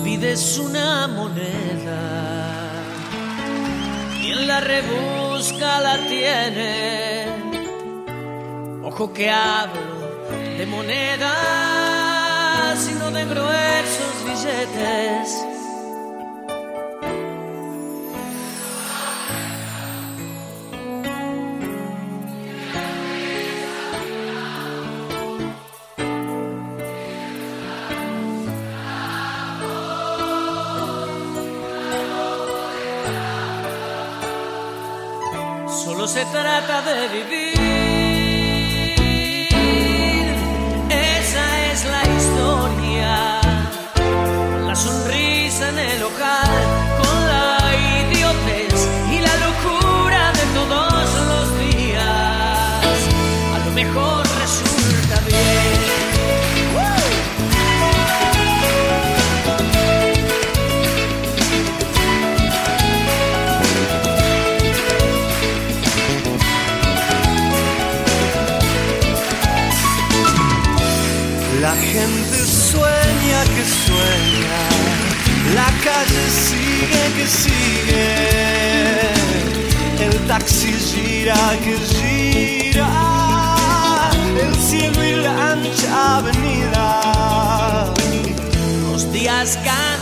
La vida es una moneda. Quien la rebusca la tiene. Ojo que hablo de monedas, sino de gruesos billetes. Trata de vivir. Taxi gira que gira, el cielo y la ancha avenida. Los días cantan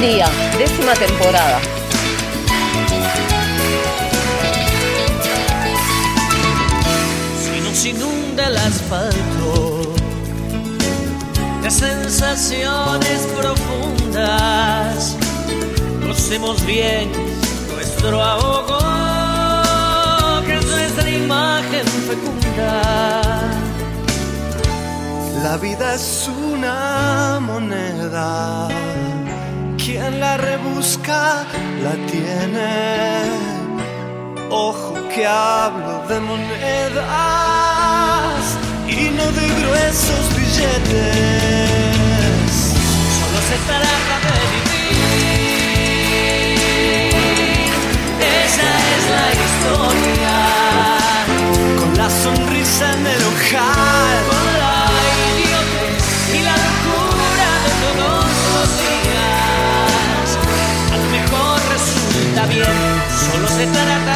Día, décima temporada. Si nos inunda el asfalto de sensaciones profundas, conocemos bien nuestro ahogo, que es nuestra imagen fecunda. La vida es una moneda. Quien la rebusca la tiene. Ojo que hablo de monedas y no de gruesos billetes. Solo se trata de vivir. Se trata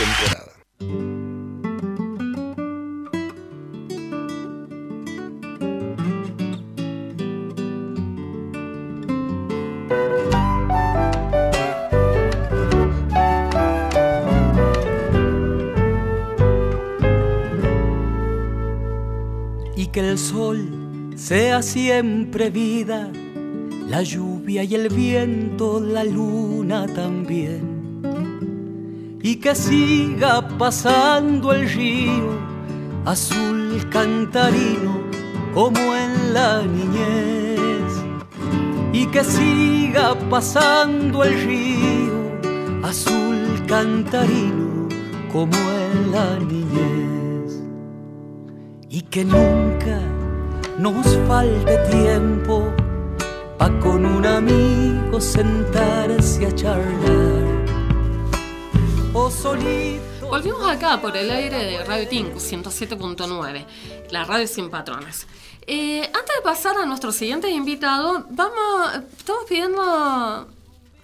temporada. y que el sol sea siempre vida, la lluvia y el viento, la luna también. Y que siga pasando el río azul cantarino como en la niñez. Y que siga pasando el río azul cantarino como en la niñez y que nunca nos falte tiempo pa con un amigo sentarse Volvimos acá por el aire de Radio Tinku 107.9, la radio sin patrones. Eh, antes de pasar a nuestro siguiente invitado, vamos, estamos pidiendo,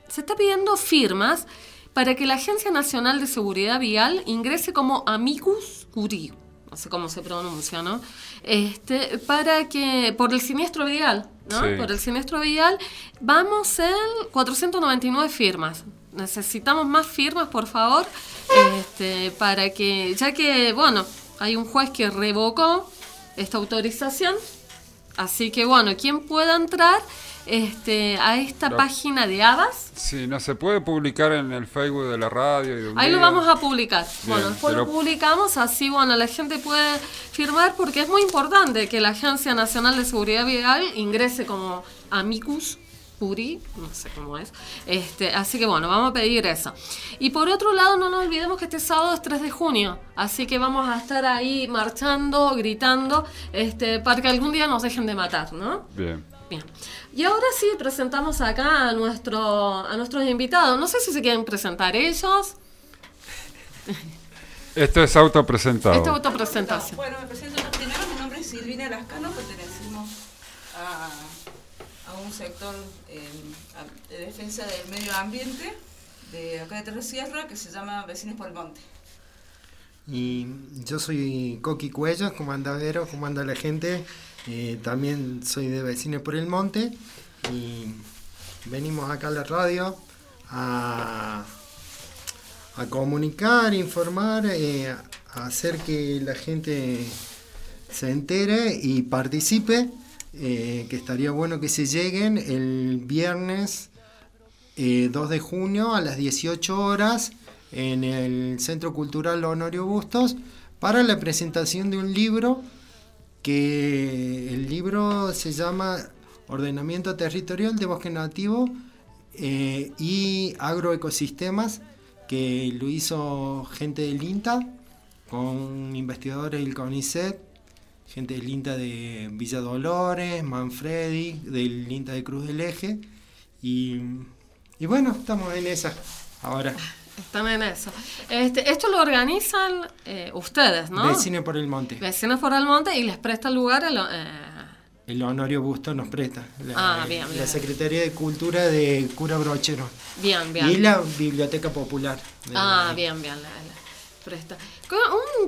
se está pidiendo firmas para que la Agencia Nacional de Seguridad Vial ingrese como amicus curiae, no sé cómo se pronuncia, ¿no? Este, para que, por el siniestro vial, ¿no? Por el siniestro vial, vamos en 499 firmas. Necesitamos más firmas, por favor, este, para que, ya que, bueno, hay un juez que revocó esta autorización, así que, bueno, quien pueda entrar este, a esta página de Adas. Sí, no se puede publicar en el Facebook de la radio. Ahí lo vamos a publicar. bueno, después lo publicamos, así bueno, la gente puede firmar porque es muy importante que la Agencia Nacional de Seguridad Vial ingrese como amicus Puri, no sé cómo es. Este, así que bueno, vamos a pedir eso. Y por otro lado, no nos olvidemos que este sábado es 3 de junio, así que vamos a estar ahí marchando, gritando, este, para que algún día nos dejen de matar, ¿no? Bien. Bien. Y ahora sí presentamos acá a, nuestro, a nuestros invitados. No sé si se quieren presentar ellos. Esto es autopresentado. Esto es autopresentación. bueno, me presento primero. Mi nombre es Silvina Lascano. Pertenecemos a, a un sector de defensa del medio ambiente de acá de Terra Sierra que se llama Vecinos por el Monte. Y yo soy Coqui Cuellos, comandadero, comando a la gente. Eh, también soy de Vecines por el Monte. Y venimos acá a la radio a, a comunicar, informar, eh, a hacer que la gente se entere y participe, eh, que estaría bueno que se lleguen el viernes 2 de junio a las 18 horas en el Centro Cultural Honorio Bustos para la presentación de un libro que el libro se llama Ordenamiento Territorial de Bosque Nativo eh, y Agroecosistemas, que lo hizo gente del INTA, con investigadores del CONICET, gente del INTA de Villa Dolores, Manfredi, del INTA de Cruz del Eje, y, y bueno, estamos en esa ahora. Están en eso. Este, esto lo organizan eh, ustedes, ¿no? Vecinos por el Monte. Vecinos por el Monte y les presta lugar el... Eh... El Honorio Busto nos presta. La, ah, bien, bien. La Secretaría de Cultura de Cura Brochero. Bien, bien. Y la Biblioteca Popular. Ah, bien, bien. La, presta.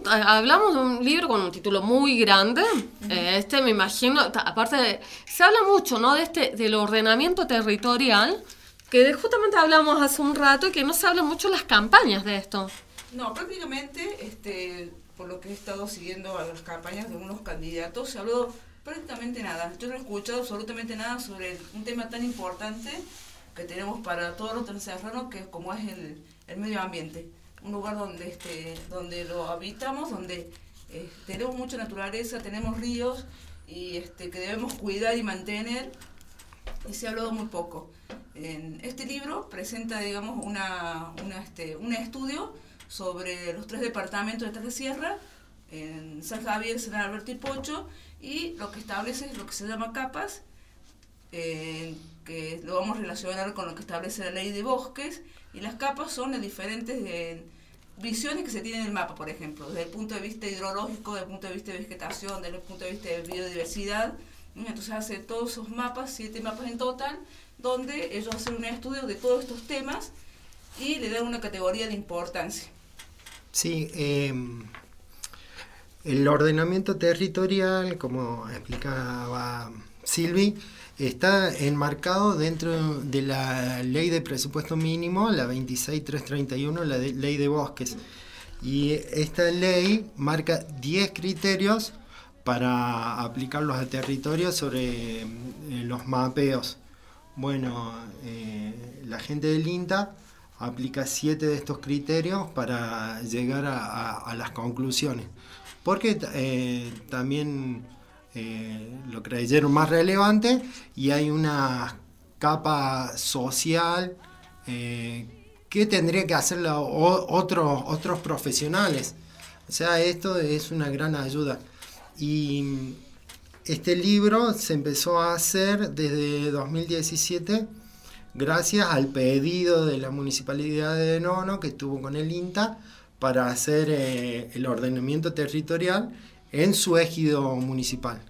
Hablamos de un libro con un título muy grande. Eh, este me imagino, aparte de, se habla mucho, ¿no? De este, del ordenamiento territorial que justamente hablamos hace un rato y que no se habla mucho las campañas de esto. No, prácticamente, este, por lo que he estado siguiendo a las campañas de unos candidatos, se habló prácticamente nada. Yo no he escuchado absolutamente nada sobre un tema tan importante que tenemos para todos los transerranos, que como es el, el, medio ambiente. Un lugar donde, este, donde lo habitamos, donde eh, tenemos mucha naturaleza, tenemos ríos y este, que debemos cuidar y mantener y se ha hablado muy poco. En este libro presenta, digamos, una, este, un estudio sobre los tres departamentos de Tres Sierra, en San Javier, San Alberto y Pocho, y lo que establece es lo que se llama capas, que lo vamos a relacionar con lo que establece la ley de bosques, y las capas son las diferentes visiones que se tienen en el mapa, por ejemplo, desde el punto de vista hidrológico, desde el punto de vista de vegetación, desde el punto de vista de biodiversidad, entonces hace todos esos mapas, siete mapas en total, donde ellos hacen un estudio de todos estos temas y le dan una categoría de importancia. Sí, em, el ordenamiento territorial, como explicaba Silvi, está enmarcado dentro de la ley de presupuesto mínimo, la 26331, la ley de bosques. Y esta ley marca 10 criterios para aplicarlos al territorio sobre eh, los mapeos. Bueno, eh, la gente del INTA aplica siete de estos criterios para llegar a, las conclusiones. Porque eh, también lo creyeron más relevante y hay una capa social que tendría que hacerlo otros, otros profesionales. O sea, esto es una gran ayuda. Y este libro se empezó a hacer desde 2017 gracias al pedido de la Municipalidad de Nono que estuvo con el INTA para hacer eh, el ordenamiento territorial en su ejido municipal.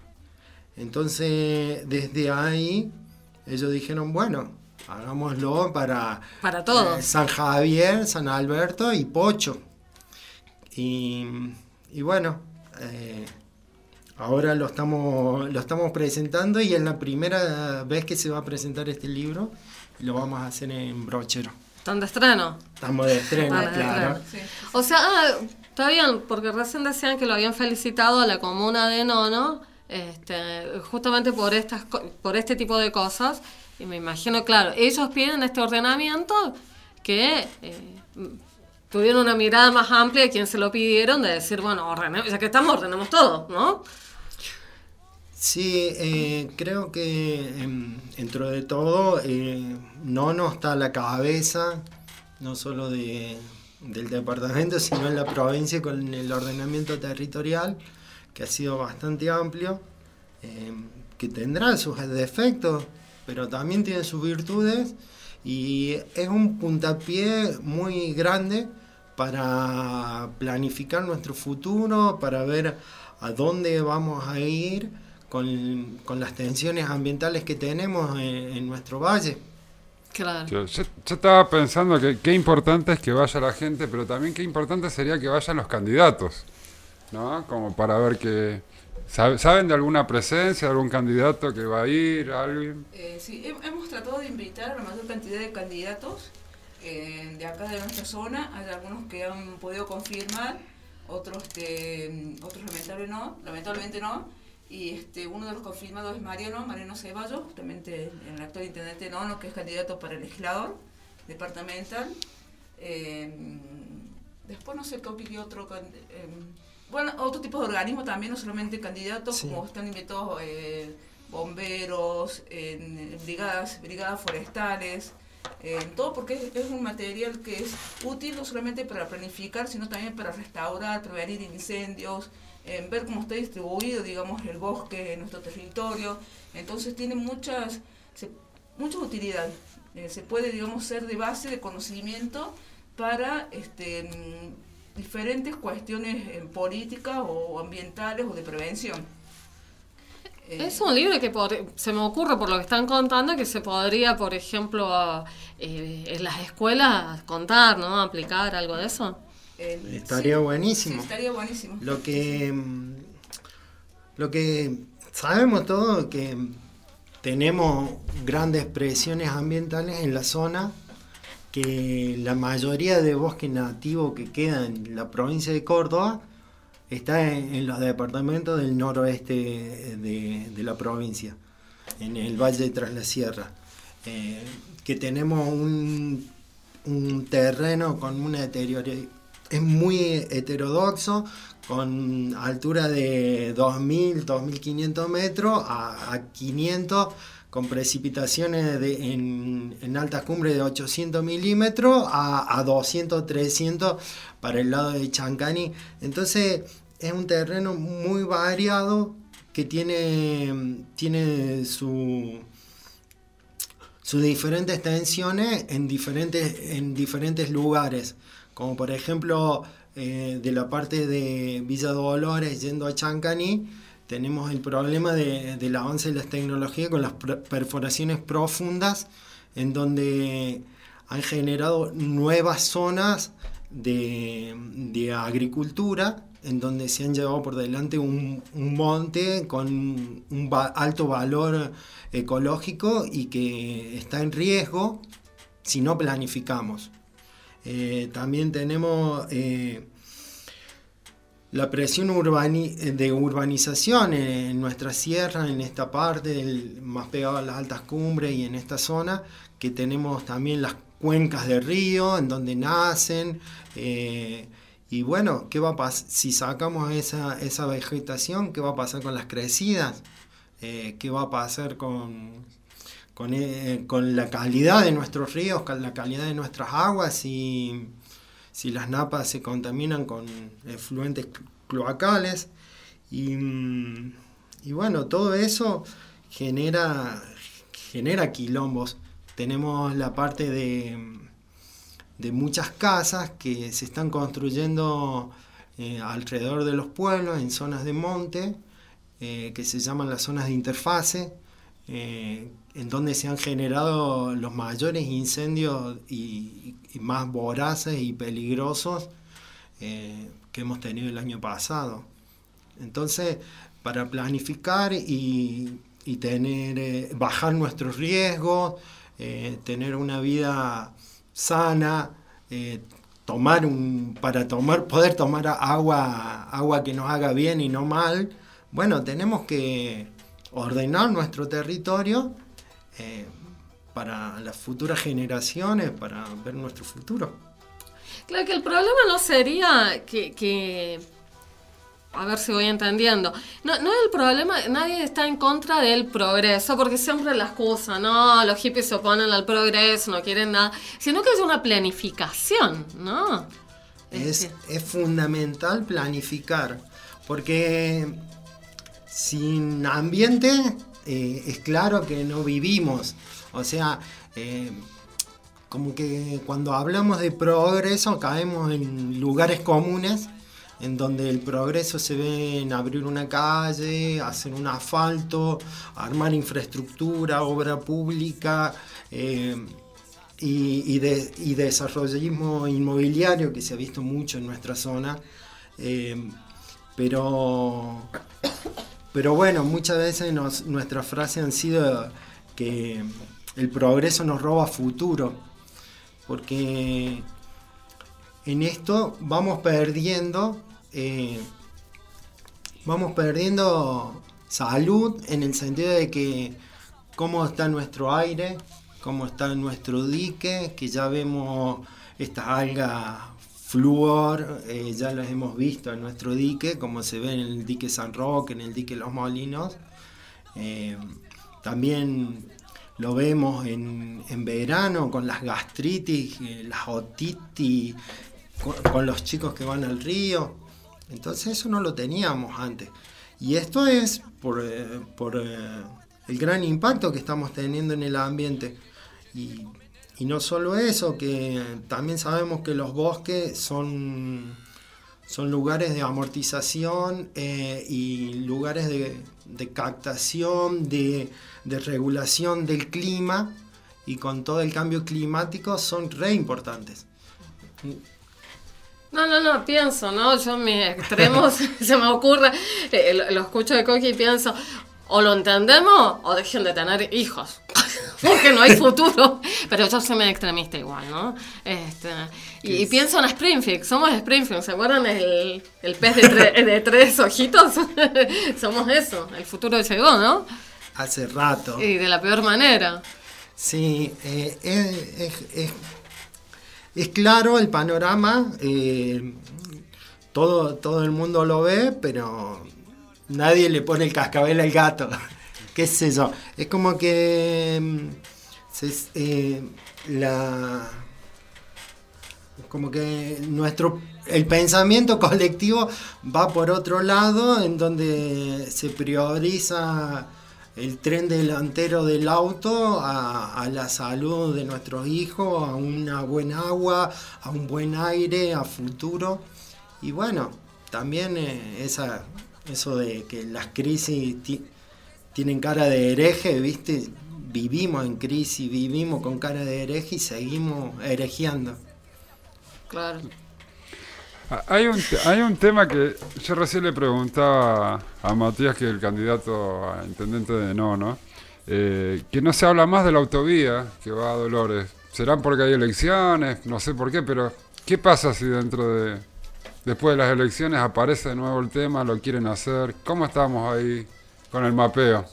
Entonces, desde ahí, ellos dijeron, bueno, hagámoslo para, Para todos. eh, San Javier, San Alberto y Pocho. Y, y bueno, eh, ahora lo estamos, lo estamos presentando y es la primera vez que se va a presentar este libro lo vamos a hacer en brochero. Están de estreno. Estamos de estreno, claro. O sea, ah, está bien, porque recién decían que lo habían felicitado a la comuna de Nono, este, justamente por estas por este tipo de cosas. Y me imagino, claro, ellos piden este ordenamiento que eh, tuvieron una mirada más amplia de quien se lo pidieron, de decir, bueno, ordene- ya que estamos, ordenemos todo, ¿no? Sí, eh, creo que em, dentro de todo eh, Nono está a la cabeza, no solo de, del departamento, sino en la provincia con el ordenamiento territorial, que ha sido bastante amplio, em, que tendrá sus defectos, pero también tiene sus virtudes y es un puntapié muy grande para planificar nuestro futuro, para ver a dónde vamos a ir con, con las tensiones ambientales que tenemos en, en nuestro valle. Claro. Yo, yo- yo estaba pensando que qué importante es que vaya la gente, pero también qué importante sería que vayan los candidatos, ¿no? Como para ver que... ¿sab- ¿Saben de alguna presencia, de algún candidato que va a ir, alguien? Eh, sí, hem- hemos tratado de invitar a la mayor cantidad de candidatos eh, de acá de nuestra zona. Hay algunos que han podido confirmar, otros, este, otros lamentable no, lamentablemente no. Y este, uno de los confirmados es Mariano, Mariano Ceballos, justamente el actual intendente de Nono, que es candidato para el legislador departamental. Eh, después no sé qué otro... eh, bueno, otro tipo de organismo también, no solamente candidatos, Sí. como están invitados eh, bomberos, brigadas, brigadas forestales, en todo porque es un material que es útil no solamente para planificar, sino también para restaurar, prevenir incendios, en ver cómo está distribuido, digamos, el bosque en nuestro territorio. Entonces tiene muchas, se- mucha utilidad. Eh, se puede, digamos, ser de base de conocimiento para este, diferentes cuestiones eh, políticas o ambientales o de prevención. Eh, Es un libro que se me ocurre por lo que están contando que se podría, por ejemplo, eh, en las escuelas contar, ¿no? Aplicar algo de eso. Estaría sí, buenísimo. sí, estaría buenísimo. Lo que, lo que sabemos todos que tenemos grandes presiones ambientales en la zona, que la mayoría de bosque nativo que queda en la provincia de Córdoba está en, en los departamentos del noroeste de, de la provincia, en el Valle de Tras la Sierra, Eh, que tenemos un, un terreno con una deterioro es muy heterodoxo, con altura de 2.000, 2.500 metros a, a 500, con precipitaciones en, altas cumbres de 800 milímetros a, a 200, 300 para el lado de Chancani. Entonces es un terreno muy variado que tiene, tiene su, sus diferentes tensiones en diferentes, en diferentes lugares, como por ejemplo eh, de la parte de Villa Dolores yendo a Chancani, tenemos el problema de- del avance de las tecnologías con las per- perforaciones profundas, en donde han generado nuevas zonas de, agricultura, en donde se han llevado por delante un, monte con un alto valor ecológico y que está en riesgo si no planificamos. Eh, también tenemos eh, la presión urbani- de urbanización en nuestra sierra, en esta parte, más pegado a las altas cumbres y en esta zona, que tenemos también las cuencas de río, en donde nacen. eh, y bueno, ¿qué va a si sacamos esa, esa vegetación? ¿Qué va a pasar con las crecidas? ¿Qué va a pasar con, con, eh, con la calidad de nuestros ríos, con la calidad de nuestras aguas? Si, si las napas se contaminan con efluentes cloacales. Y, mm, y bueno, todo eso genera, genera quilombos. Tenemos la parte de, de muchas casas que se están construyendo eh, alrededor de los pueblos, en zonas de monte, eh, que se llaman las zonas de interfase, en donde se han generado los mayores incendios y, más voraces y peligrosos que hemos tenido el año pasado. Entonces, para planificar y, y tener, bajar nuestros riesgos, tener una vida sana, eh, tomar un, para tomar, poder tomar agua, agua que nos haga bien y no mal, bueno, tenemos que ordenar nuestro territorio eh, para las futuras generaciones, para ver nuestro futuro. Claro que el problema no sería que a ver si voy entendiendo. No, no es el problema, nadie está en contra del progreso, porque siempre la excusa, no, los hippies se oponen al progreso, no quieren nada, sino que es una planificación, ¿no? Es, es fundamental planificar, porque sin ambiente eh, es claro que no vivimos. O sea, eh, como que cuando hablamos de progreso caemos en lugares comunes en donde el progreso se ve en abrir una calle, hacer un asfalto, armar infraestructura, obra pública eh, y, de, desarrollismo inmobiliario que se ha visto mucho en nuestra zona. Pero, pero bueno, muchas veces nuestras frases han sido que el progreso nos roba futuro, porque en esto vamos perdiendo eh, vamos perdiendo salud en el sentido de que cómo está nuestro aire, cómo está nuestro dique, que ya vemos estas algas flúor, eh, ya las hemos visto en nuestro dique, como se ve en el dique San Roque, en el dique Los Molinos. Eh, también lo vemos en, en, verano con las gastritis, las otitis, con los chicos que van al río. Entonces eso no lo teníamos antes. Y esto es por, eh, eh, el gran impacto que estamos teniendo en el ambiente. No solo eso, que también sabemos que los bosques son, son lugares de amortización eh, y lugares de, captación, de, de, regulación del clima. Y con todo el cambio climático son re importantes. No, no, no, pienso, ¿no? Yo mis extremos se me ocurre, eh, lo, escucho de Coqui y pienso, o lo entendemos o dejen de tener hijos, porque no hay futuro. Pero yo soy medio extremista igual, ¿no? Este, y, pienso en Springfield, somos Springfield, ¿se acuerdan el, el pez de, tres ojitos? somos eso, el futuro llegó, ¿no? Hace rato. Y de la peor manera. Sí, eh, es es claro el panorama, eh, todo, todo el mundo lo ve, pero nadie le pone el cascabel al gato. ¿Qué sé? Es como que mm, eh, la como que nuestro el pensamiento colectivo va por otro lado en donde se prioriza el tren delantero del auto a, la salud de nuestros hijos, a una buena agua, a un buen aire, a futuro. Y bueno, también eh, esa, eso de que las crisis tienen cara de hereje, ¿viste? Vivimos en crisis, vivimos con cara de hereje y seguimos herejeando. Claro. Ah, hay un, hay un tema que yo recién le preguntaba a Matías, que es el candidato a intendente de No, ¿no? Eh, que no se habla más de la autovía que va a Dolores. ¿Serán porque hay elecciones? No sé por qué, pero ¿qué pasa si dentro de, después de las elecciones aparece de nuevo el tema, lo quieren hacer? ¿Cómo estamos ahí con el mapeo?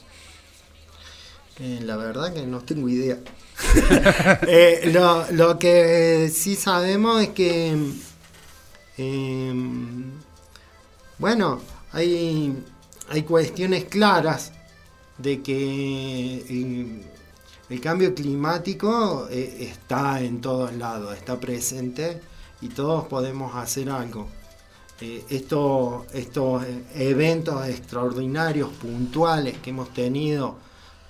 Eh, la verdad que no tengo idea. Eh, lo, lo que sí sabemos es que Em, bueno, hay, hay cuestiones claras de que el, cambio climático eh, está en todos lados, está presente y todos podemos hacer algo. Eh, estos, estos eventos extraordinarios, puntuales que hemos tenido,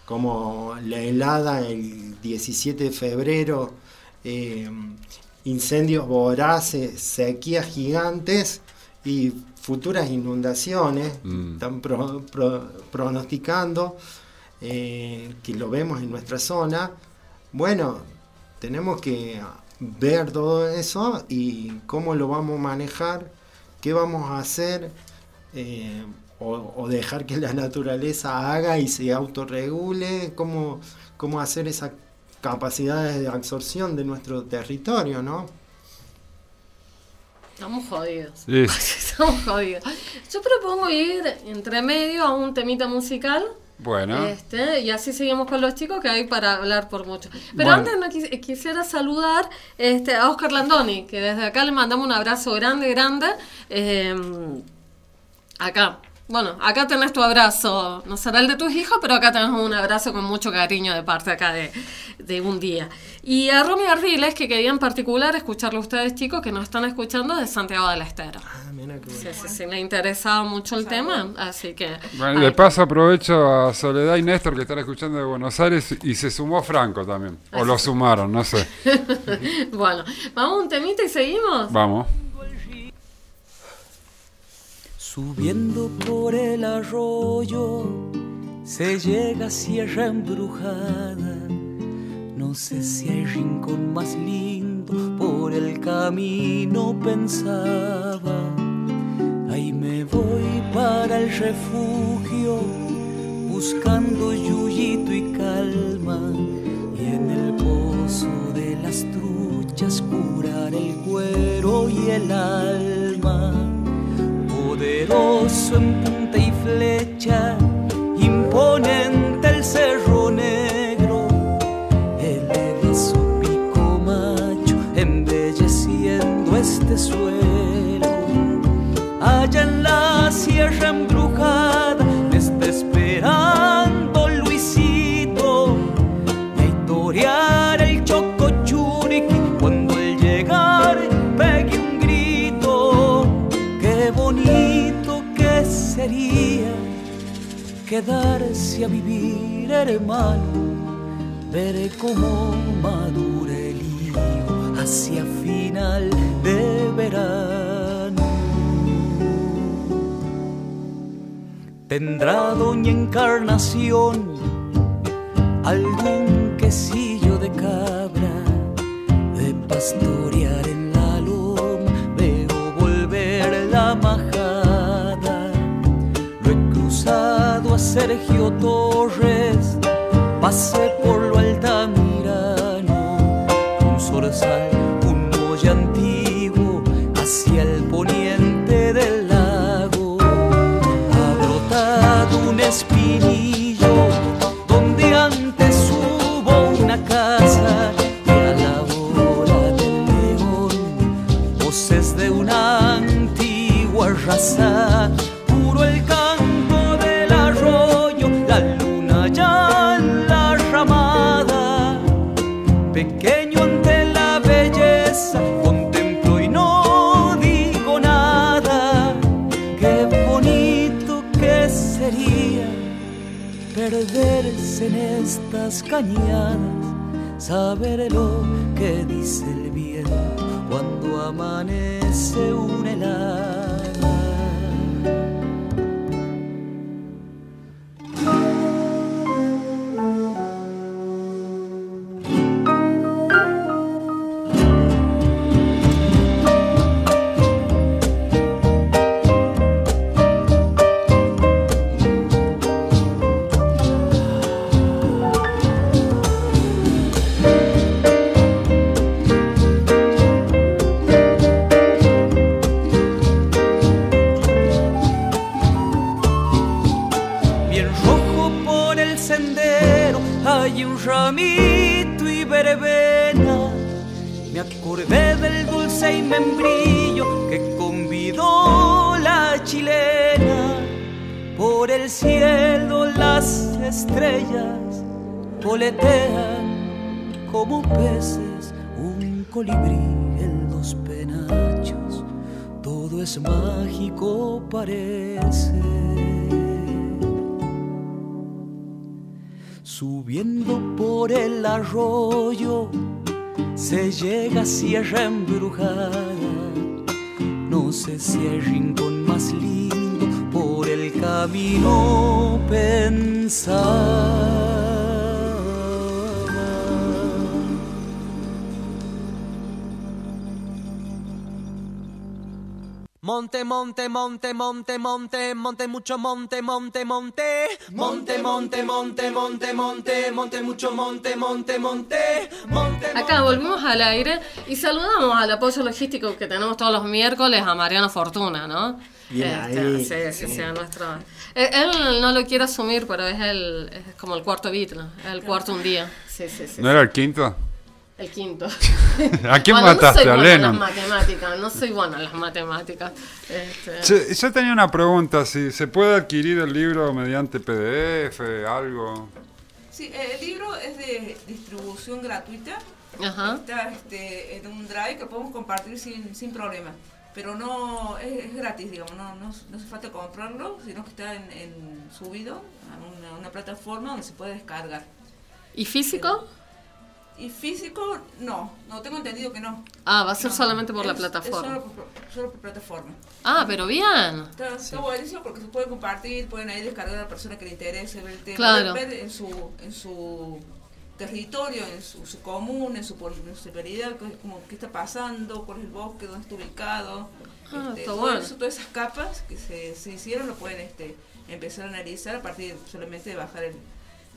como la helada el 17 de febrero, em, incendios voraces, sequías gigantes y futuras inundaciones, Mm. están pro- pro- pronosticando, eh, que lo vemos en nuestra zona. Bueno, tenemos que ver todo eso y cómo lo vamos a manejar, qué vamos a hacer, eh, o, o dejar que la naturaleza haga y se autorregule, cómo, cómo hacer esas capacidades de absorción de nuestro territorio, ¿no? Estamos jodidos. Sí. Estamos jodidos. Yo propongo ir entre medio a un temita musical. Bueno, Este, y así seguimos con los chicos que hay para hablar por mucho. Pero Bueno. antes no quis- quisiera saludar este, a Oscar Landoni, que desde acá le mandamos un abrazo grande, grande. Eh, acá. Bueno, acá tenés tu abrazo, no será el de tus hijos, pero acá tenés un abrazo con mucho cariño de parte acá de, de un día. Y a Romy Ardiles, que quería en particular escucharlo a ustedes chicos que nos están escuchando de Santiago del Estero. Ah, mira qué Sí, bueno. sí, sí, le interesaba mucho el tema, así que... bueno, de paso aprovecho a Soledad y Néstor que están escuchando de Buenos Aires y se sumó Franco también. O lo sumaron, no sé. bueno, vamos a un temita y seguimos. Vamos. Subiendo por el arroyo se llega a Sierra Embrujada. No sé si hay rincón más lindo, por el camino pensaba. Ahí me voy para el refugio, buscando yuyito y calma. Y en el pozo de las truchas curar el cuero y el alma poderoso en punta y flecha, imponente el cerro negro, eleva su pico macho, embelleciendo este suelo. Allá en la sierra embrujada quedarse a vivir, hermano. Veré cómo madura el higo hacia final de verano. Tendrá doña Encarnación algún quesillo de cabra de pastorear Sergio Torres, pasé por lo altamirano, un zorzal, saber lo que dice el viento cuando amanece un helada. Arroyo se llega a Sierra Embrujada. No sé si hay rincón más lindo por el camino pensar. Monte, monte, monte, monte, monte, monte, mucho monte, monte, monte. Monte, monte, monte, monte, monte, monte, mucho monte, monte, monte. Monte, Acá volvimos al aire y saludamos al apoyo logístico que tenemos todos los miércoles a Mariano Fortuna, ¿no? Bien Este, ahí. sí, sí, sí, nuestro... Eh, Él no lo quiere asumir, pero es el es como el cuarto beat, ¿no? El cuarto un día. Sí, sí, sí. ¿No era el quinto? El quinto. ¿A quién Bueno, mataste? No ¿A soy buena en las matemáticas, no soy buena en las matemáticas. Este, Che, yo tenía una pregunta, si se puede adquirir el libro mediante PDF, algo. Sí, eh, el libro es de distribución gratuita. Ajá. Está este, en un drive que podemos compartir sin, sin problema. Pero no es, es gratis, digamos, no, no, no hace falta comprarlo, sino que está en, en subido a una, una plataforma donde se puede descargar. ¿Y físico? Y físico, no, no tengo entendido que no. Ah, va a ser No, solamente por la es plataforma. solo por, solo por plataforma. Ah, pero bien. Está, está buenísimo porque se puede compartir, pueden ahí descargar a la persona que le interese ver el tema, Claro. ver en su, en su territorio, en su, su común, en su municipalidad, qué, como, qué está pasando, cuál es el bosque, dónde está ubicado. Ah, está todo bueno. eso, todas esas capas que se, se hicieron lo pueden este, empezar a analizar a partir solamente de bajar el,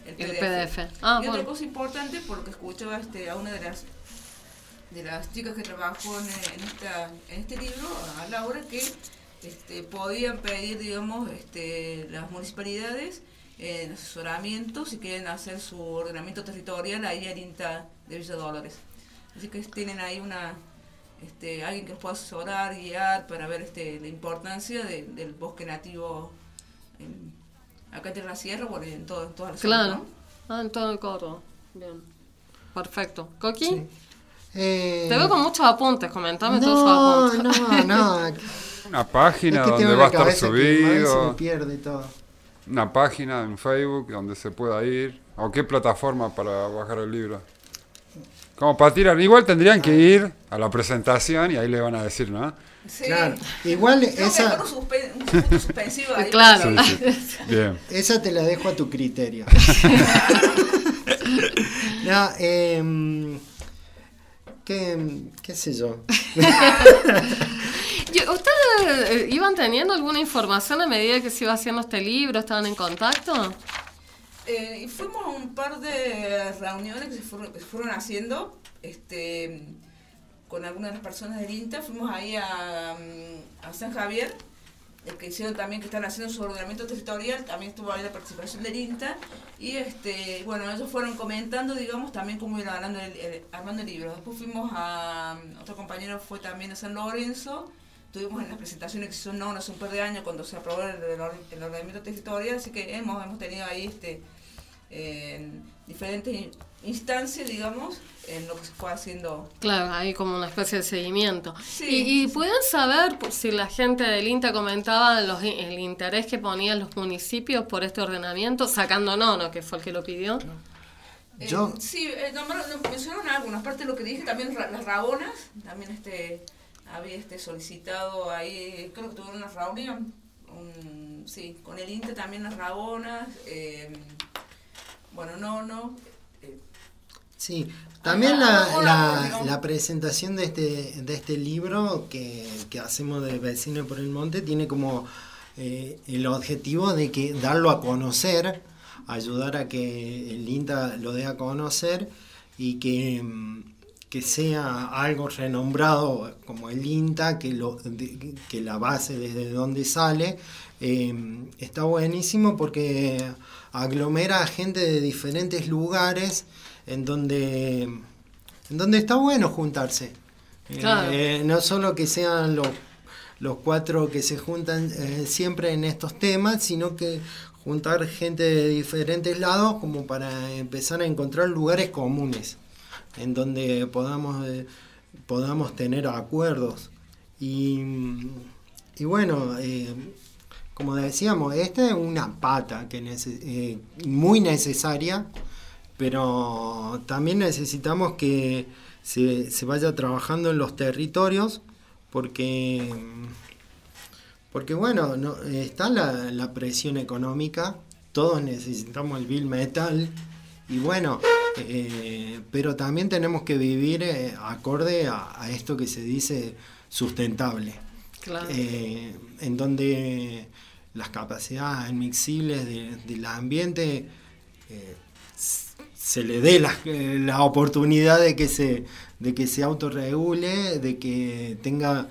el El PDF. Ah, y otra bueno. cosa importante, por lo que escuchaba este, a una de las de las chicas que trabajó en, en esta, en este libro, a Laura, que este, podían pedir, digamos, este, las municipalidades en asesoramiento si quieren hacer su ordenamiento territorial ahí al INTA de Villa Dolores. Así que tienen ahí una este, alguien que los pueda asesorar, guiar para ver este, la importancia de- del bosque nativo en- acá en Tierra Sierra, bueno, y en, todo, en todas las zonas, Claro. ¿no? Ah, en todo el corro. Bien. Perfecto. ¿Coqui? Sí. Eh, Te veo con muchos apuntes, comentame no, apuntes. no, no. Una página que donde va a la estar se me subido. pierde todo. Una página en Facebook donde se pueda ir. ¿O qué plataforma para bajar el libro? Como para tirar. Igual tendrían que ir a la presentación y ahí le van a decir, ¿no? Sí. Claro. Igual Creo esa, un, suspen- un punto suspensivo ahí. Claro. Sí, sí. Bien. esa te la dejo a tu criterio. no, em, ¿qué, ¿Qué sé yo? Yo- ¿Ustedes eh, iban teniendo alguna información a medida que se iba haciendo este libro? ¿Estaban en contacto? Eh, fuimos a un par de reuniones que se fueron, que se fueron haciendo este, con algunas de las personas del INTA. Fuimos ahí a, mm, San Javier, el que hicieron también, que están haciendo su ordenamiento territorial. También estuvo ahí la participación del INTA. Y este, bueno, ellos fueron comentando, digamos, también cómo iban armando el, armando el libro. Después fuimos a. Otro compañero fue también a San Lorenzo. Estuvimos en las presentaciones que se hicieron hace un par de años cuando se aprobó el, el ordenamiento territorial, así que hemos, hemos tenido ahí este, en diferentes in- instancias, digamos, en lo que se fue haciendo. Claro, hay como una especie de seguimiento. Sí, y, y sí. pueden saber por si la gente del INTA comentaba los, el interés que ponían los municipios por este ordenamiento, sacando Nono, que fue el que lo pidió. Eh, Yo- sí, eh, mencionaron algunas, aparte de lo que dije, también ra- las rabonas, también este había este solicitado ahí, creo que tuvieron una reunión, un- sí, con el INTE también las rabonas, eh, bueno, no, no, eh, Sí, también la, la presentación de este, de este libro que, que hacemos de Vecino por el Monte tiene como eh, el objetivo de que darlo a conocer, ayudar a que el INTA lo dé a conocer y que, mm, que sea algo renombrado como el INTA, que, lo, de- que la base desde donde sale, eh, está buenísimo porque aglomera a gente de diferentes lugares en donde, en donde está bueno juntarse. Eh, Claro. eh, no solo que sean los, los cuatro que se juntan eh, siempre en estos temas, sino que juntar gente de diferentes lados como para empezar a encontrar lugares comunes en donde podamos, eh, podamos tener acuerdos. Y, y bueno, eh, como decíamos, esta es una pata que nece- eh, muy necesaria, pero también necesitamos que, se, se vaya trabajando en los territorios porque, porque bueno, no, está la, la presión económica, todos necesitamos el bill metal y bueno, eh, pero también tenemos que vivir eh, acorde a, a esto que se dice sustentable. Claro. Eh, en donde las capacidades admisibles de- del ambiente se le dé la, la oportunidad de que se de que se autorregule, de que tenga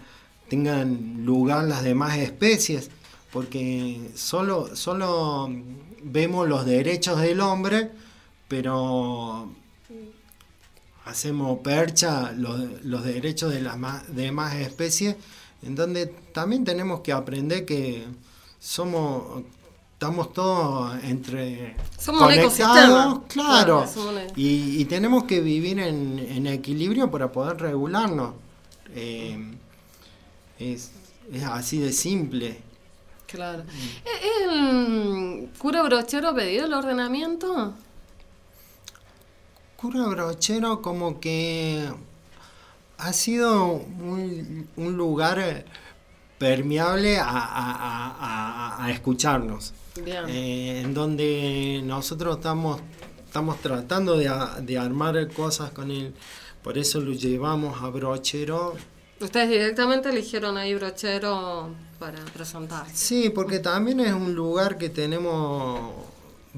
tengan lugar las demás especies, porque solo solo vemos los derechos del hombre, pero hacemos percha los, los derechos de las ma- demás especies, en donde también tenemos que aprender que somos estamos todos entre Somos un conectados, ecosistema. claro, Claro, un- y, y tenemos que vivir en, en equilibrio para poder regularnos. Eh, es, es así de simple. Claro. ¿E- ¿El cura brochero pedido el ordenamiento? Cura Brochero como que ha sido un, un lugar permeable a, a- a- a- escucharnos, Bien. eh, en donde nosotros estamos, estamos tratando de, de armar cosas con él, por eso lo llevamos a Brochero. Ustedes directamente eligieron ahí brochero para presentar. Sí, porque también es un lugar que tenemos,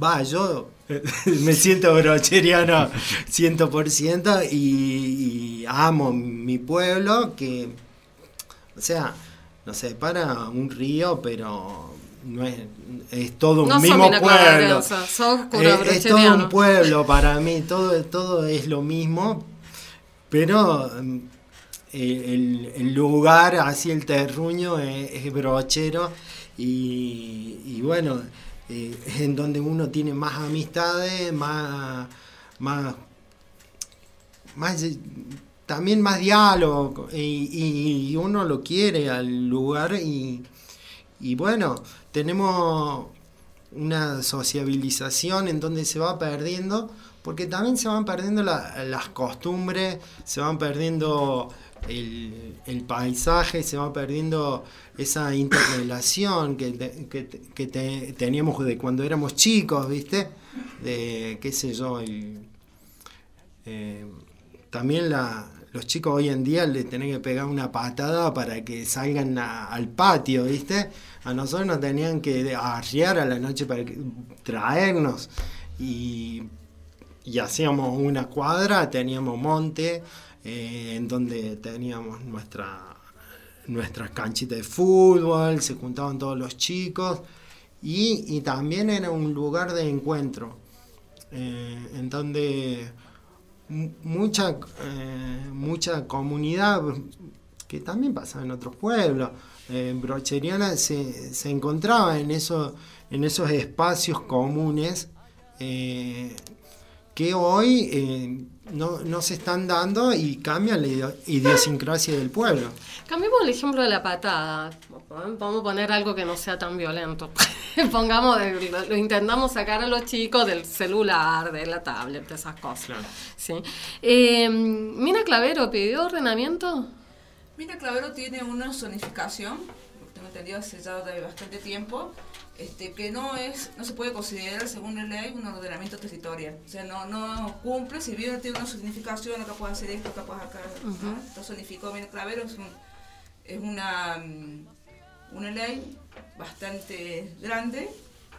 va, yo me siento brocheriano 100% y, y amo mi pueblo, que, o sea, nos separa un río, pero no es, es todo un No mismo pueblo. es todo un pueblo para mí, todo, todo es lo mismo, pero eh, el, el lugar, así el terruño, es, es brochero y, y bueno, eh, en donde uno tiene más amistades, más, más, más eh, también más diálogo y, uno lo quiere al lugar y, bueno, tenemos una sociabilización en donde se va perdiendo, porque también se van perdiendo la- las costumbres, se van perdiendo el, el paisaje, se va perdiendo esa interrelación que, que, te- que te- teníamos de cuando éramos chicos, ¿viste? De, qué sé yo, eh, también los chicos hoy en día le tienen que pegar una patada para que salgan al patio, ¿viste? A nosotros nos tenían que arriar a la noche para que- traernos y, y hacíamos una cuadra, teníamos monte, eh, en donde teníamos nuestra nuestras canchitas de fútbol, se juntaban todos los chicos y, y también era un lugar de encuentro, eh, en donde mu- mucha, eh, mucha comunidad, que también pasa en otros pueblos, brocheriana, se, se encontraba en, eso, en esos espacios comunes que hoy no, no se están dando y cambian la idio- idiosincrasia del pueblo. Cambiemos el ejemplo de la patada. Vamos a poner algo que no sea tan violento. Pongamos, de- lo, lo intentamos sacar a los chicos del celular, de la tablet, de esas cosas. ¿sí? Eh, Mina Clavero pidió ordenamiento. Mira, Clavero tiene una zonificación, tengo entendido hace ya bastante tiempo, este, que no es, no se puede considerar según la ley un ordenamiento territorial. O sea, no, no cumple, si bien tiene una zonificación, acá puede hacer esto, acá puede acá. ¿no? Está zonificado. Mira, Clavero es, un- es una, mm, una ley bastante grande,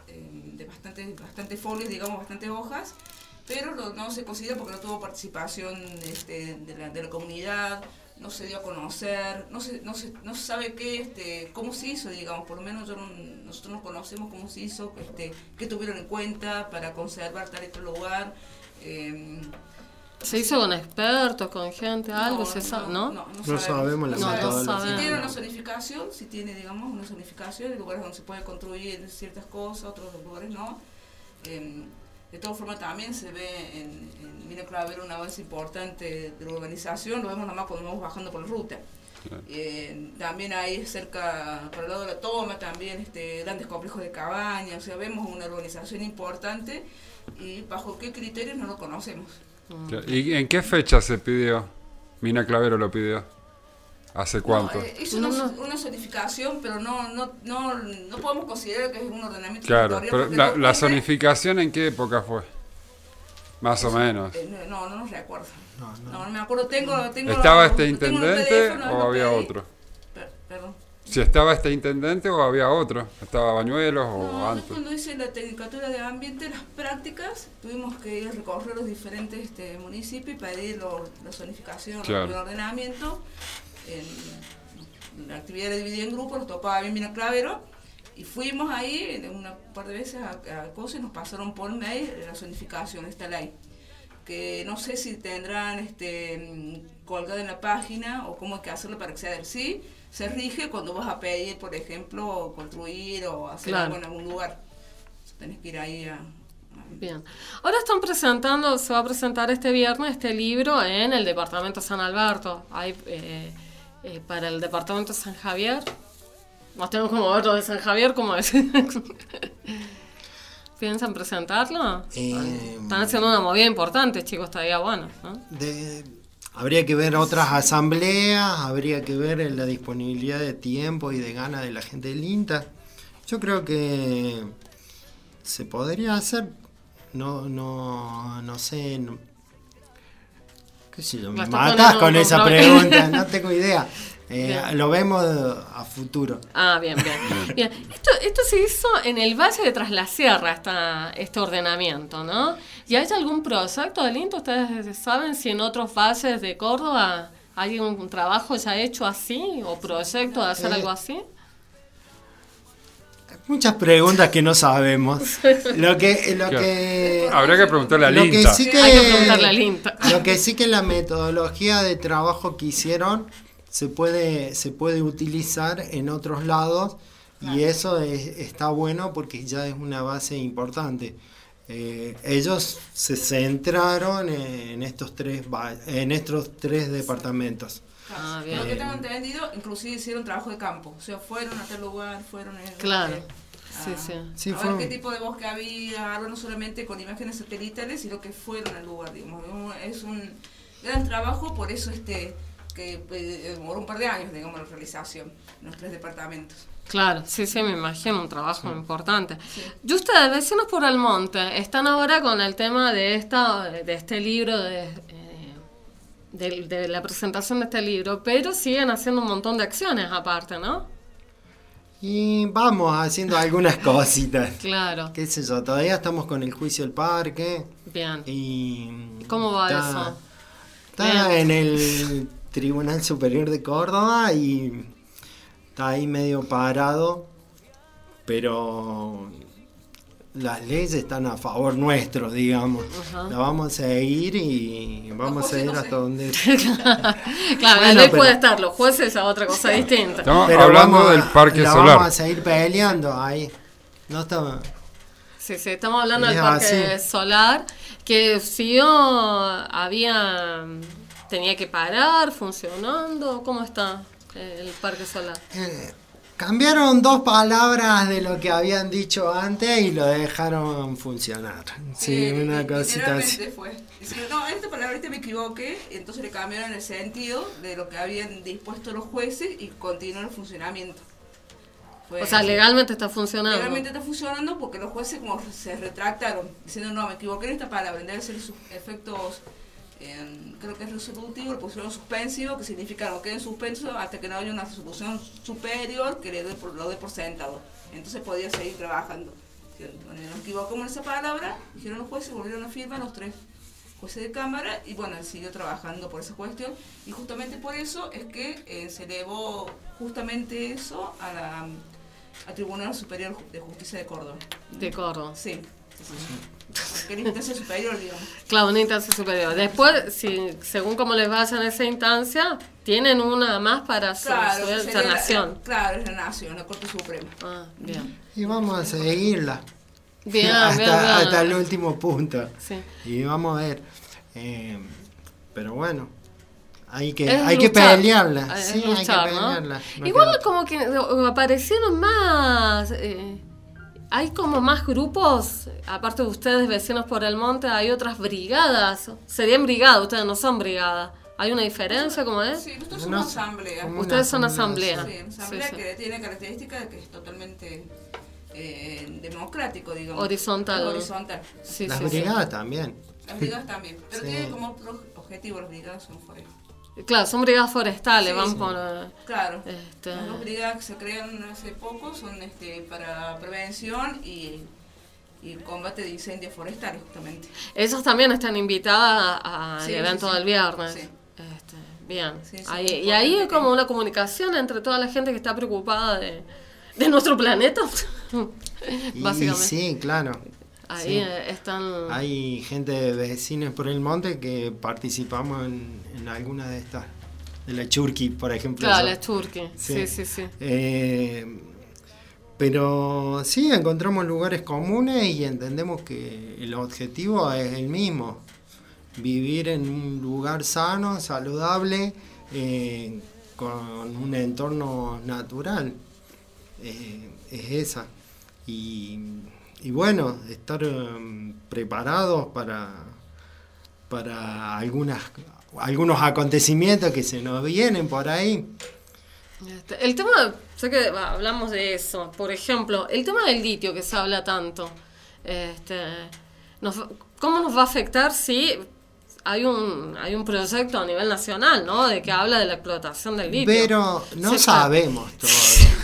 eh, de bastante, bastante folios, digamos, bastante hojas, pero no se considera porque no tuvo participación este, de, la, de la comunidad, no se dio a conocer, no se, no se, no se sabe qué, este, cómo se hizo, digamos, por lo menos yo no- nosotros no conocemos cómo se hizo, este, qué tuvieron en cuenta para conservar tal y tal lugar. eh, ¿Se hizo con expertos, con gente, algo? ¿Se sabe? ¿No? no, No sabemos la No, no metodología. Si tiene una zonificación, si tiene, digamos, una zonificación, hay lugares donde se puede construir ciertas cosas, otros lugares no. Eh, de todas formas, también se ve en, en Mina Clavero un avance importante de la urbanización, lo vemos nomás cuando vamos bajando por la ruta. Eh, también hay cerca, por el lado de la toma, también este, grandes complejos de cabañas, o sea, vemos una urbanización importante y bajo qué criterios no lo conocemos. ¿Y en qué fecha se pidió? Mina Clavero lo pidió. ¿Hace cuánto? No, eh, hizo una, una zonificación, pero no, no, no, no podemos considerar que es un ordenamiento Claro, territorial pero la, no la zonificación en qué época fue? Más o menos. Eh, no, no, no recuerdo. No, no, me acuerdo. Tengo, tengo ¿Estaba los- este intendente o había pedí. otro? Per- Perdón. Si estaba este intendente o había otro. ¿Estaba Bañuelos o antes? cuando hice la Tecnicatura de Ambiente, las prácticas, tuvimos que ir a recorrer los diferentes este, municipios y pedir lo- la zonificación, Claro. el ordenamiento. En, la actividad era dividida en grupos, nos tocaba bien bien a Clavero. Y fuimos ahí una par de veces a, a cosas y nos pasaron por mail la zonificación, esta ley. Que no sé si tendrán este, mm, colgada en la página o cómo hay que hacerlo para acceder. Sí, se rige cuando vas a pedir, por ejemplo, construir o hacer Claro. algo en algún lugar. Tenés que ir ahí a... Bien. Ahora están presentando, se va a presentar este viernes este libro en el departamento San Alberto. Hay eh, eh, para el departamento San Javier. Nos tenemos como ver lo de San Javier, como. ¿Piensan presentarlo? Eh, Están haciendo una movida importante, chicos, estaría bueno. ¿no? De- habría que ver otras asambleas, habría que ver la disponibilidad de tiempo y de ganas de la gente del INTA. Yo creo que se podría hacer, no, no, no sé, no- qué sé yo, me poniendo con esa pregunta, no tengo idea. Eh, lo vemos a futuro. Ah, bien, bien. bien. Esto, esto se hizo en el Valle de Tras la Sierra, esta, este ordenamiento, ¿no? ¿Y hay algún proyecto del INTA? ¿Ustedes saben si en otros valles de Córdoba hay un trabajo ya hecho así o proyecto de hacer Eh, algo así? Muchas preguntas que no sabemos. Lo que, lo Claro. que, Habría que preguntarle al lo que sí que, Hay que preguntarle. Lo que sí que la metodología de trabajo que hicieron se puede, se puede utilizar en otros lados y eso es- está bueno porque ya es una base importante. Eh, ellos se centraron en estos tres en estos tres departamentos. Ah, Lo bien. que tengo entendido, inclusive hicieron trabajo de campo. O sea, fueron a tal lugar, fueron... en- Claro. eh, Sí, a- sí. Sí, a ver qué tipo de bosque había, no solamente con imágenes satelitales, sino que fueron al lugar, digamos. Un- Es un gran trabajo, por eso este que eh, demoró un par de años, digamos, la realización en los tres departamentos. Claro, sí, sí, me imagino, un trabajo importante. Y ustedes, vecinos por el monte, están ahora con el tema de esta, de este libro, de, eh, de, de la presentación de este libro, pero siguen haciendo un montón de acciones aparte, ¿no? Y vamos haciendo algunas cositas. Claro, Qué sé yo, todavía estamos con el juicio del parque. bien. Y ¿Cómo va está, eso? Está Bien. en el Tribunal Superior de Córdoba y está ahí medio parado, pero las leyes están a favor nuestro, digamos. Ajá. La vamos a seguir y vamos a ir no sé. hasta donde... claro, la Bueno, ley pero- puede estar, los jueces a otra cosa distinta. Estamos Pero hablando vamos del parque la solar. vamos a seguir peleando ahí. No está... Sí, sí, estamos hablando del Es parque así. solar, que siguió, había, tenía que parar, funcionando, ¿cómo está el parque solar? Eh, cambiaron dos palabras de lo que habían dicho antes y lo dejaron funcionar. Sí, Eh, una cosita así. fue. No, esta palabrita me equivoqué, entonces le cambiaron el sentido de lo que habían dispuesto los jueces y continuó el funcionamiento. Fue O sea, así. legalmente está funcionando. Legalmente está funcionando porque los jueces como se retractaron, diciendo no, me equivoqué en esta palabra, debe ser sus efectos, eh, creo que es resolutivo, le pusieron suspensivo, que significa no quede en suspenso hasta que no haya una resolución superior que le dé por, lo dé por sentado. Entonces podía seguir trabajando. Bueno, nos equivocamos en esa palabra, dijeron los jueces, volvieron a firmar los tres jueces de cámara y bueno, él siguió trabajando por esa cuestión y justamente por eso es que eh, se elevó justamente eso a la al Tribunal Superior de Justicia de Córdoba. De Córdoba. Sí, instancia superior, digamos. Claro, una instancia superior. Después, si, según como les vaya en esa instancia, tienen una más para Claro, su que nación. claro, es la nación, la Corte Suprema. Ah, bien. Y vamos a seguirla. Bien, hasta, bien, bien. hasta el último punto. Sí. Y vamos a ver. eh, pero bueno, hay que, Es hay que luchar. pelearla. Es sí, hay que pelearla. No Igual queda- como que eh, aparecieron más... eh, hay como más grupos, aparte de ustedes, vecinos por el monte, hay otras brigadas. Serían brigadas, ustedes no son brigada. ¿Hay una diferencia como es? Sí, nosotros Una- somos asamblea. Ustedes son asamblea, asamblea. Sí, asamblea Sí, sí. que tiene característica de que es totalmente eh, democrático, digamos. Horizontal. Horizontal. Sí, Las sí, sí. brigadas también. Las brigadas también. Pero Sí. tiene como objetivo las brigadas son forestas. Claro, son brigadas forestales, Sí, van sí. por... Claro. Este- Las dos brigadas que se crean hace poco son este, para prevención y, y combate de incendios forestales, justamente. Ellos también están invitadas a- al Sí, evento sí, sí. del viernes. Sí. Este, bien. Sí, sí, Ahí- y ahí hay importante como una comunicación entre toda la gente que está preocupada de, de nuestro planeta. Y Básicamente. sí, claro. Ahí sí. eh, están... Hay gente de vecinos por el monte que participamos en, en alguna de estas. De la Churqui, por ejemplo. Claro, la Churqui. Sí, sí, sí. Eh, pero sí, encontramos lugares comunes y entendemos que el objetivo es el mismo. Vivir en un lugar sano, saludable, eh, con un entorno natural. Eh, es esa. Y, y bueno, estar eh, preparados para, para algunas, algunos acontecimientos que se nos vienen por ahí. Este, el tema, sé que bah, hablamos de eso, por ejemplo, el tema del litio que se habla tanto, este, nos- ¿cómo nos va a afectar si hay un, hay un proyecto a nivel nacional, ¿no? De que habla de la explotación del litio. Pero no sabemos todo.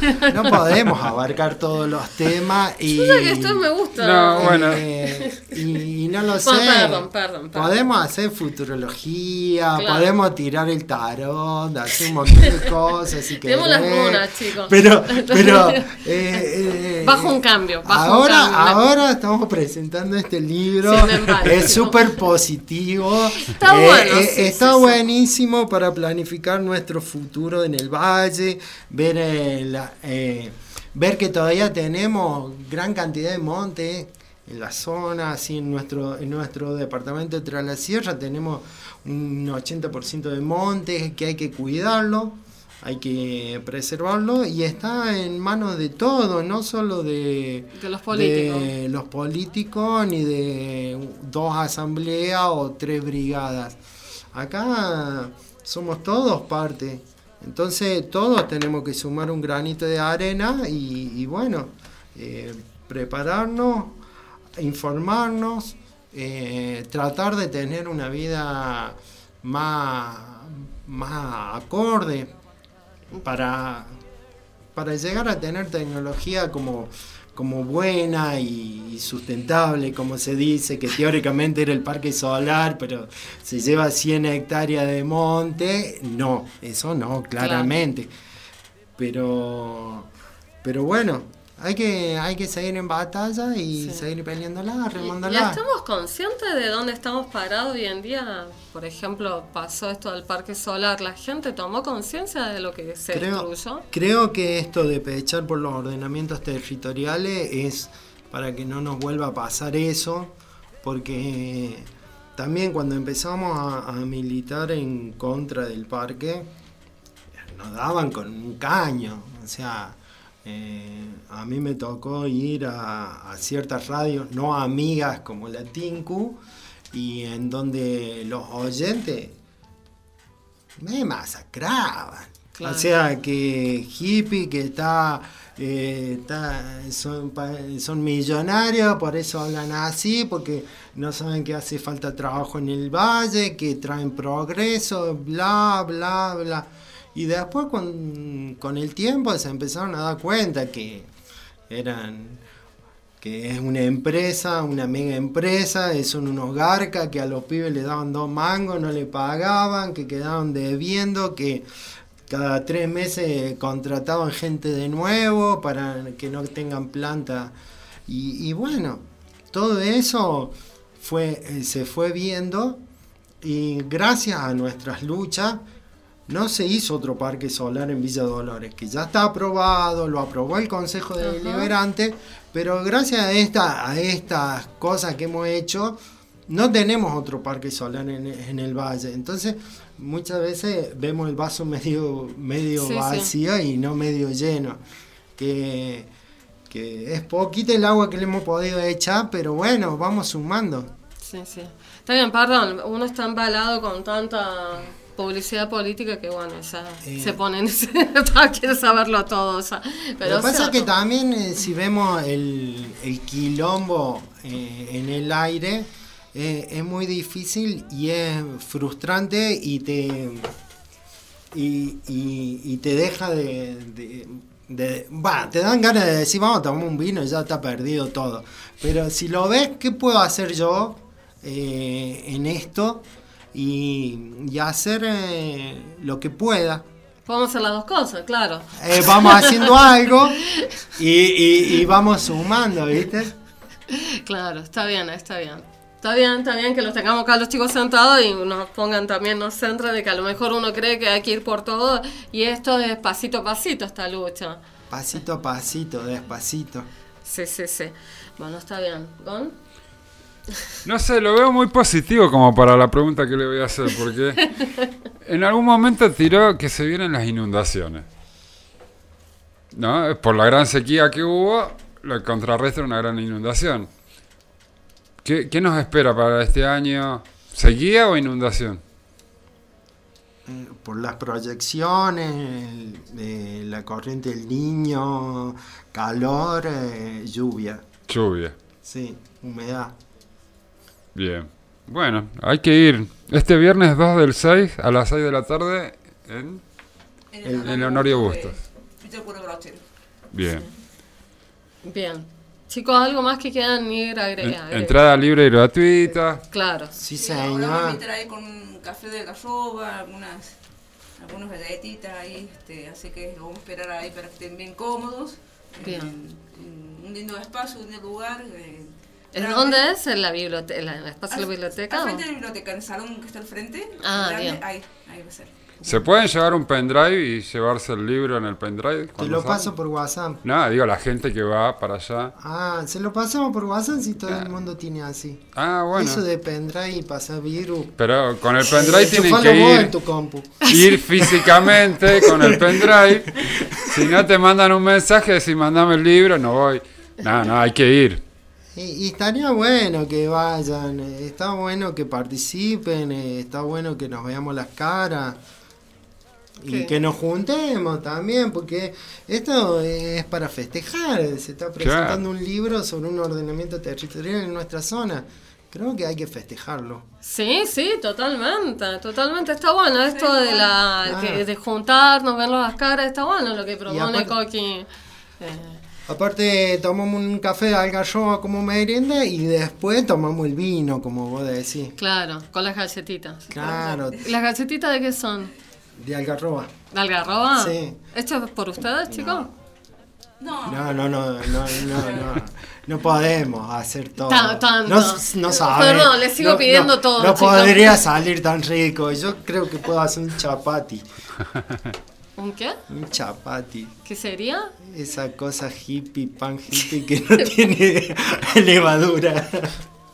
No podemos abarcar todos los temas y, Yo sé que esto me gusta. No, bueno. eh, y, y no lo sé. Perdón, perdón, perdón. Podemos hacer futurología, Claro. podemos tirar el tarot, hacer un montón de cosas. Si Tenemos las runas, chicos. Pero, pero eh, eh, Bajo un cambio, bajo un ahora, cambio. ahora estamos presentando este libro. Embargo. es súper positivo. Está Eh, bueno, eh, sí, está sí, sí. buenísimo para planificar nuestro futuro en el valle, ver eh, ver que todavía tenemos gran cantidad de monte en la zona, así en nuestro, en nuestro departamento de Tras la Sierra tenemos un 80% de monte que hay que cuidarlo, hay que preservarlo y está en manos de todos, no solo de, De los políticos. de los políticos ni de dos asambleas o tres brigadas. Acá somos todos parte. Entonces todos tenemos que sumar un granito de arena y, bueno, eh, prepararnos, informarnos, eh, tratar de tener una vida más, más acorde para, para llegar a tener tecnología como, como buena y, y sustentable, como se dice, que teóricamente era el parque solar, pero se lleva 100 hectáreas de monte. No, eso no, claramente. Pero, pero bueno, hay que, hay que seguir en batalla y Sí. seguir peleándola, ¿Y- ¿Y remándola. estamos conscientes de dónde estamos parados hoy en día? Por ejemplo, pasó esto del parque solar. ¿La gente tomó conciencia de lo que se Creo, destruyó? creo que esto de pechar por los ordenamientos territoriales es para que no nos vuelva a pasar eso, porque también cuando empezamos a, a militar en contra del parque, nos daban con un caño, o sea, eh, a mí me tocó ir a, a ciertas radios, no amigas como la Tinku, y en donde los oyentes me masacraban. Claro. O sea, que hippie que está, eh, está- son, son millonarios, por eso hablan así, porque no saben que hace falta trabajo en el valle, que traen progreso, bla, bla, bla. Y después con, con el tiempo se empezaron a dar cuenta que eran que es una empresa, una mega empresa, eh, son unos garcas que a los pibes le daban dos mangos, no le pagaban, que quedaban debiendo, que cada tres meses contrataban gente de nuevo para que no tengan planta. Y, y bueno, todo eso fue, eh, se fue viendo y gracias a nuestras luchas no se hizo otro parque solar en Villa Dolores, que ya está aprobado, lo aprobó el Consejo Deliberante, pero gracias a, esta, a estas cosas que hemos hecho, no tenemos otro parque solar en, en el valle. Entonces, muchas veces vemos el vaso medio, medio Sí, sí. vacío y no medio lleno. Que, que es poquita el agua que le hemos podido echar, pero bueno, vamos sumando. Sí, sí. Está bien, perdón, uno está embalado con tanta publicidad política que bueno, ya Eh. se ponen, quiere saberlo todo. o sea, pero Lo que pasa es que también eh, si vemos el, el quilombo eh, en el aire, eh, es muy difícil y es frustrante y te y, y- y te deja de, de- te dan ganas de decir vamos tomar un vino y ya está perdido todo. Pero si lo ves, ¿qué puedo hacer yo en esto? Y, y hacer eh, lo que pueda. Podemos hacer las dos cosas, claro. Eh, vamos haciendo algo y, y- y vamos sumando, ¿viste? Claro, está bien, está bien. Está bien, está bien que los tengamos acá los chicos sentados y nos pongan también, nos centren de que a lo mejor uno cree que hay que ir por todo y esto es pasito a pasito esta lucha. Pasito a pasito, despacito. Sí, sí, sí. Bueno, está bien. ¿Gon? No sé, lo veo muy positivo como para la pregunta que le voy a hacer, porque en algún momento tiró que se vienen las inundaciones. ¿No? Por la gran sequía que hubo, lo contrarresta una gran inundación. ¿Qué, qué nos espera para este año? ¿Sequía o inundación? Por las proyecciones, el- eh, la corriente del niño, calor, eh, lluvia. Lluvia. Sí, humedad. Bien. Bueno, hay que ir este viernes 2 del 6 a las 6 de la tarde en... En En Honorio Bustos. Bien. Bien. Chicos, ¿algo más que quieran ir agregar? entrada libre y gratuita. Claro. Sí, Sí, ahora vamos a señor. ahí con un café de garroba, algunas, algunas galletitas ahí, este, así que vamos a esperar ahí para que estén bien cómodos. Bien. En- en un lindo espacio, un lindo lugar. eh, ¿En dónde es? ¿En la biblioteca? ¿En el espacio de la biblioteca? Al frente de la biblioteca, en el salón que está al frente. Ah, grande, bien. Ahí, ahí va a ser. ¿Se pueden llevar un pendrive y llevarse el libro en el pendrive? Te lo salen? paso por WhatsApp. No, digo la gente que va para allá. Ah, se lo pasamos por WhatsApp si todo el mundo tiene así. Ah, bueno. Eso de pendrive y pasar virus. Pero con el pendrive tienen que vos en ir, tu compu. ir físicamente con el pendrive. Si no te mandan un mensaje, decir mandame el libro, no voy. No, no, hay que ir. Y, y estaría bueno que vayan, eh, está bueno que participen, eh, está bueno que nos veamos las caras y que nos juntemos también, porque esto es para festejar, se está presentando un libro sobre un ordenamiento territorial en nuestra zona. Creo que hay que festejarlo. Sí, sí, totalmente, totalmente. Está bueno esto de la Ah. que- de juntarnos, ver las caras, está bueno lo que propone aparte- Coqui. Eh, Aparte tomamos un café de algarroba como merienda y después tomamos el vino, como vos decís. claro, con las galletitas. Claro, ¿Las galletitas de qué son? de algarroba. ¿De algarroba? Sí. ¿Esto es por ustedes, chicos? No, No, no, no, no, no, no, no podemos hacer todo. Tanto. No, no sabe. Perdón, le sigo No- pidiendo no- todo, No chicos. podría salir tan rico. Yo creo que puedo hacer un chapati. ¿Un qué? Un chapati. ¿Qué sería? Esa cosa hippie, pan hippie que no tiene levadura.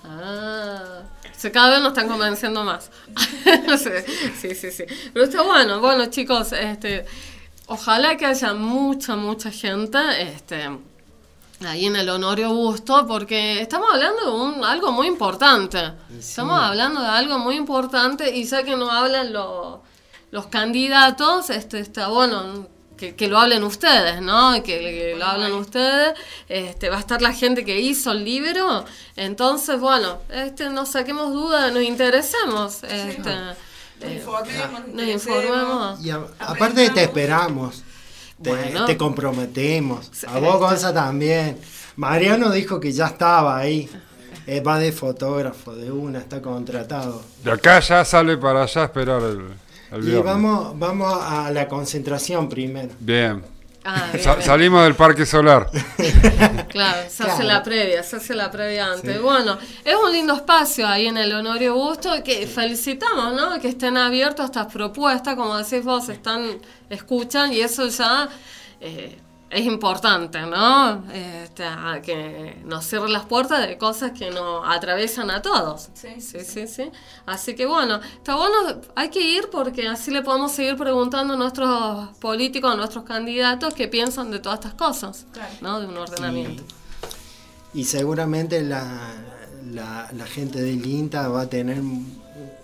Ah, se cada vez nos están convenciendo más. sí, sí, sí, sí. Pero está bueno, bueno chicos, este, ojalá que haya mucha, mucha gente, este, ahí en el Honorio Busto, porque estamos hablando de un, algo muy importante. Estamos hablando de algo muy importante y ya que no hablan los, los candidatos, este, está bueno que, que lo hablen ustedes, ¿no? Que, que lo hablen ustedes. Este, va a estar la gente que hizo el libro. Entonces, bueno, este, no saquemos dudas, nos interesemos. Este, nos eh, informemos, nos interesemos. informemos. Y a- aparte te esperamos. Te, Bueno. te comprometemos. A vos, Gonza, también. Mariano dijo que ya estaba ahí. Eh, va de fotógrafo, de una, está contratado. De acá ya sale para allá a esperar el Y vamos, vamos a la concentración primero. Bien. Ah, bien, Sa- bien. salimos del parque solar. Claro, se hace Claro. la previa, se hace la previa antes. Bueno, es un lindo espacio ahí en el Honorio Busto que felicitamos, ¿no? Que estén abiertos a estas propuestas, como decís vos, están, escuchan y eso ya eh, es importante, ¿no? Este, que nos cierren las puertas de cosas que nos atraviesan a todos. Sí, sí, sí, sí. Así que bueno, está bueno, hay que ir porque así le podemos seguir preguntando a nuestros políticos, a nuestros candidatos, qué piensan de todas estas cosas, Claro. ¿no? De un ordenamiento. Y seguramente la, la, la gente del INTA va a tener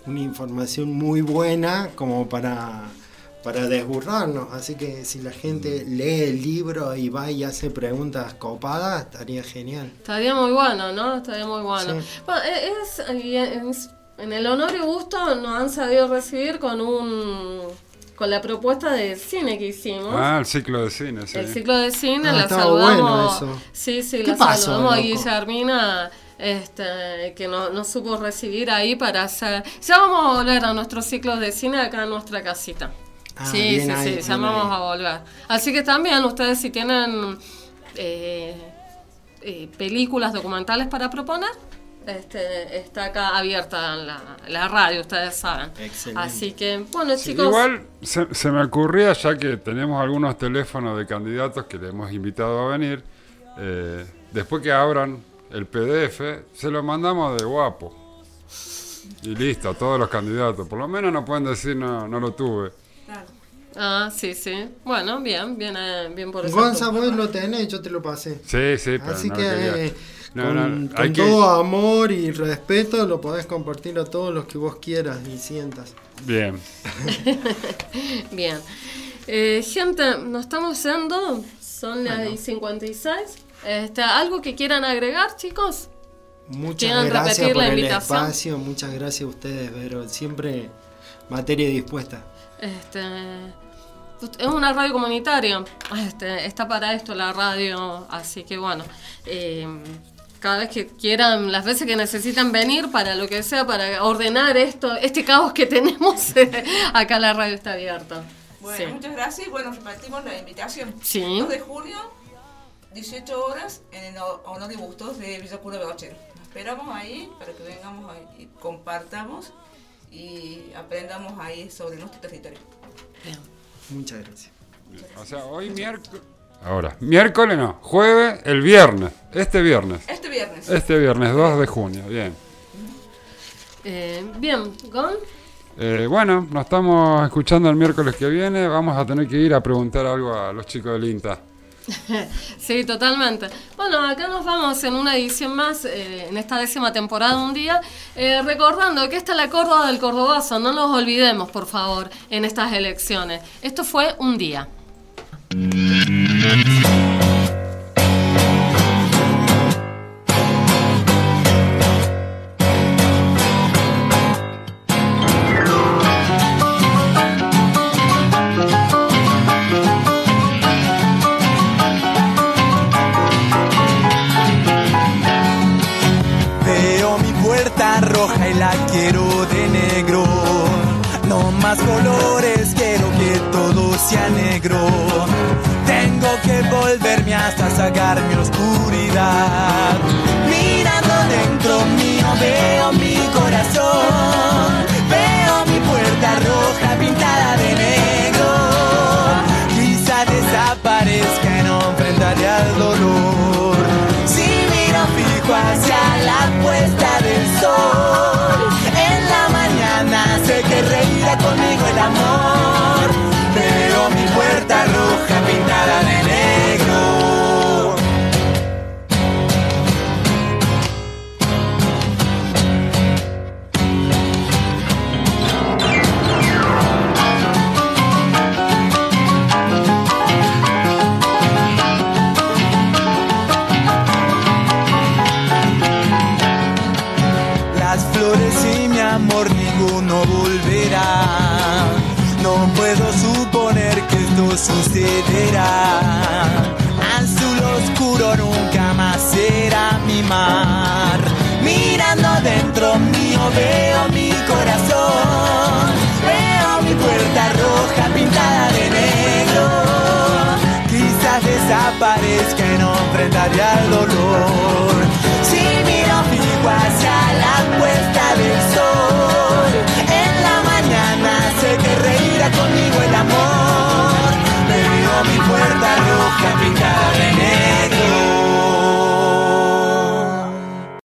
una información muy buena como para, para desburrarnos. Así que si la gente lee el libro y va y hace preguntas copadas, estaría genial. Estaría muy bueno, ¿no? Estaría muy bueno. bueno e, es, en el honor y gusto nos han sabido recibir con un con la propuesta de cine que hicimos. Ah, el ciclo de cine, sí. El ciclo de cine, Ah, la saludamos. bueno eso. Sí, sí, ¿Qué la pasó, saludamos a loco? Guillermina, este, que no- nos supo recibir ahí para hacer. Ya vamos a volver a nuestros ciclos de cine acá en nuestra casita. Ah, sí, bien sí, ahí, sí, ya vamos a volver. Así que también ustedes si tienen eh, eh, películas documentales para proponer, este, está acá abierta la, la radio, ustedes saben. Excelente. Así que, bueno, Sí, chicos. Igual se, se me ocurría, ya que tenemos algunos teléfonos de candidatos que le hemos invitado a venir, eh, después que abran el PDF, se lo mandamos de guapo. Y listo, a todos los candidatos. Por lo menos no pueden decir no, no lo tuve. Ah, sí, sí. Bueno, bien, bien, eh, bien por eso. Gonza, vos lo tenés, yo te lo pasé. Sí, sí, pero Así no que eh, No, con, no, con que- todo amor y respeto lo podés compartir a todos los que vos quieras y sientas. Bien. Bien. Eh, gente, nos estamos yendo. Son las y 56. Este, ¿Algo que quieran agregar, chicos? Muchas ¿Quieren gracias por la el espacio, muchas gracias a ustedes, pero siempre materia dispuesta. Este, es una radio comunitaria. Este, está para esto la radio. Así que bueno. eh, cada vez que quieran, las veces que necesitan venir para lo que sea, para ordenar esto, este caos que tenemos, acá la radio está abierta. Bueno, Sí. muchas gracias. Bueno, repartimos la invitación. Sí. 2 de junio, 18 horas, en el ho- Honor y Bustos de Villa Cura. Nos esperamos ahí para que vengamos y compartamos y aprendamos ahí sobre nuestro territorio. Muchas gracias. O sea, hoy miércoles. Ahora, miércoles no, jueves, el viernes. Este viernes. Este viernes. Este viernes, 2 de junio. Bien. Eh, bien, Gon. Eh, bueno, nos estamos escuchando el miércoles que viene. Vamos a tener que ir a preguntar algo a los chicos del INTA. Sí, totalmente. Bueno, acá nos vamos en una edición más, eh, en esta décima temporada un día, eh, recordando que esta es la Córdoba del Cordobazo, no nos olvidemos, por favor, en estas elecciones. Esto fue un día. De negro. No más colores, quiero que todo sea negro. Tengo que volverme hasta sacar mi oscuridad. Mirando dentro mío veo mi corazón. veo mi corazón, veo mi puerta roja pintada de negro. Quizás desaparezca en ofrendaría al dolor. Si miro fijo hacia la puesta del sol, en la mañana sé que reirá conmigo el amor. Veo mi puerta roja pintada